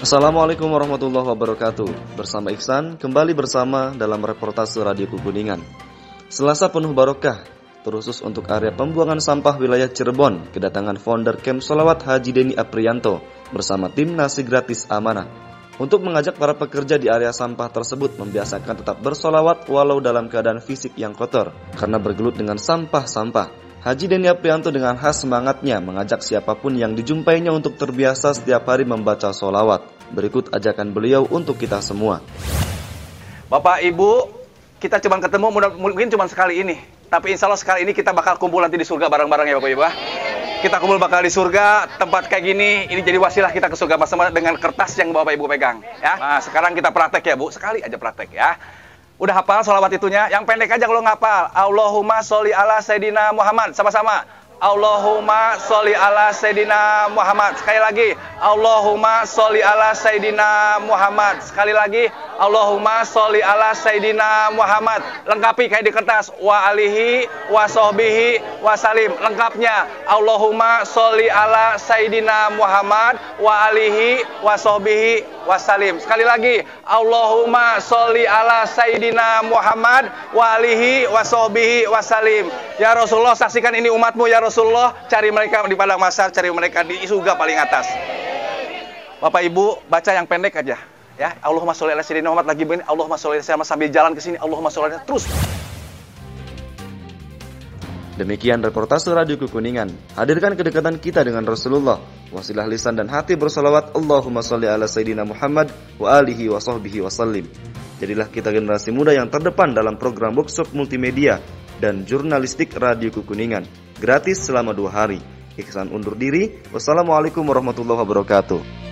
Assalamualaikum warahmatullahi wabarakatuh. Bersama Iksan, kembali bersama dalam reportase Radio Kukuningan. Selasa penuh barokah, terusus untuk area pembuangan sampah wilayah Cirebon, kedatangan founder Camp Solawat Haji Deni Aprianto bersama tim nasi gratis amanah. Untuk mengajak para pekerja di area sampah tersebut membiasakan tetap bersolawat walau dalam keadaan fisik yang kotor, karena bergelut dengan sampah-sampah. Haji Deni Aprianto dengan khas semangatnya mengajak siapa pun yang dijumpainya untuk terbiasa setiap hari membaca solawat. Berikut ajakan beliau untuk kita semua. Bapak Ibu, kita cuma ketemu mungkin cuma sekali ini. Tapi insya Allah sekali ini kita bakal kumpul nanti di surga bareng-bareng ya Bapak Ibu. ya. Kita kumpul bakal di surga, tempat kayak gini, ini jadi wasilah kita ke surga bersama dengan kertas yang Bapak Ibu pegang. Ya, nah, sekarang kita praktek ya Bu, sekali aja praktek ya. Udah hafal sholawat itunya? Yang pendek aja kalau nggak. Allahumma sholli ala Sayyidina Muhammad. Sama-sama. Allahumma sholli ala Sayyidina Muhammad. Sekali lagi. Allahumma sholli ala Sayyidina Muhammad. Sekali lagi. Allahumma sholli ala Sayyidina Muhammad. Lengkapi kayak di kertas. Wa alihi wa sahbihi wa salim. Lengkapnya. Allahumma sholli ala Sayyidina Muhammad wa alihi wa sahbihi wa salim. Sekali lagi. Allahumma sholli ala Sayyidina Muhammad wa alihi wa sahbihi wa salim. Ya Rasulullah saksikan ini umatmu ya Rasulullah. Cari mereka di padang masar, cari mereka di surga paling atas. Bapak Ibu baca yang pendek aja ya. Allahumma sholli ala sayyidina Muhammad lagi begini, Allahumma sholli ala sayyidina sambil jalan ke sini, Allahumma sholli ala terus. Demikian reportase Radio Kukuningan. Hadirkan kedekatan kita dengan Rasulullah. Wasilah lisan dan hati bersolawat Allahumma sholli ala Sayyidina Muhammad wa alihi wa sahbihi wa sallim. Jadilah kita generasi muda yang terdepan dalam program workshop multimedia dan jurnalistik Radio Kukuningan. Gratis selama dua hari. Iksan undur diri. Wassalamualaikum warahmatullahi wabarakatuh.